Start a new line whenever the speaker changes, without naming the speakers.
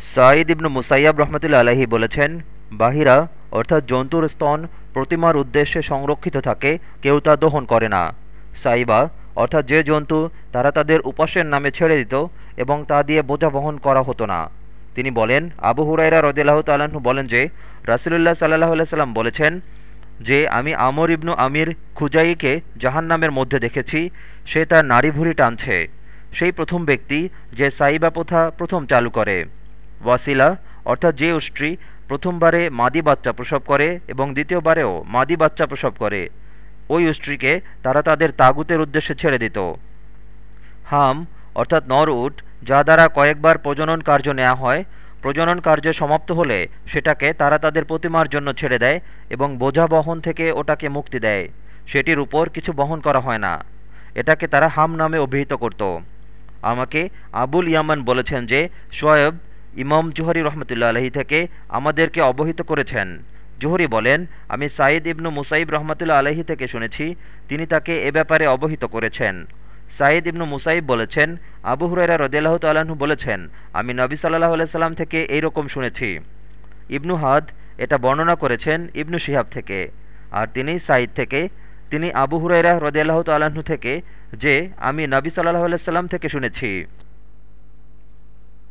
সাঈদ ইবনু মুসাইয়াব রহমতুল্লা আলহী বলেছেন, বাহিরা, অর্থাৎ জন্তুর স্তন প্রতিমার উদ্দেশ্যে সংরক্ষিত থাকে, কেউ তা দহন করে না। সাইবা, অর্থাৎ যে জন্তু, তারা তাদের উপাসের নামে ছেড়ে দিত এবং তা দিয়ে বোঝা বহন করা হতো না। তিনি বলেন, আবু হুরাইরা রদিল্লাহ তাল্লাহ্ন বলেন যে, রাসুলুল্লাহ সাল্লাহ সাল্লাম বলেছেন যে, আমি আমর ইবনু আমির খুজাইকে জাহান নামের মধ্যে দেখেছি, সে তার নারী ভুড়ি টানছে। সেই প্রথম ব্যক্তি যে সাইবা প্রথা প্রথম চালু করে। ওয়াসিলা, অর্থাৎ যে উষ্ট্রি প্রথমবারে মাদি বাচ্চা প্রসব করে এবং দ্বিতীয়বারেও মাদি বাচ্চা প্রসব করে। ওই উষ্ট্রিকে তারা তাদের তাগুতের উদ্দেশ্যে ছেড়ে দিত। হাম, অর্থাৎ নর উট, যা দ্বারা কয়েকবার প্রজনন কার্য নেওয়া হয়, প্রজনন কার্য সমাপ্ত হলে সেটাকে তারা তাদের প্রতিমার জন্য ছেড়ে দেয় এবং বোঝা বহন থেকে ওটাকে মুক্তি দেয়। সেটির উপর কিছু বহন করা হয় না। এটাকে তারা হাম নামে অভিহিত করত। আমাকে আবুল ইয়ামান বলেছেন যে শোয়েব ইমাম জুহরি রহমতুল্লা আলহী থেকে আমাদেরকে অবহিত করেছেন। জুহরি বলেন, আমি সাঈদ ইবনু মুসাইব রহমতুল্লা আলহী থেকে শুনেছি, তিনি তাকে এ ব্যাপারে অবহিত করেছেন। সাঈদ ইবনু মুসাইব বলেছেন, আবু হুরাইরা রদিয়াল্লাহ তাল্লাহ্ন বলেছেন, আমি নবী সাল্লাহ সাল্লাম থেকে এই রকম শুনেছি। ইবনু হাদ এটা বর্ণনা করেছেন ইবনু শিহাব থেকে। আর তিনি সাঈদ থেকে, তিনি আবু হুরাইরা রদিয়াল্লাহ তাল্লাহ্ন থেকে যে, আমি নবী সাল্লাহ সাল্লাম থেকে শুনেছি।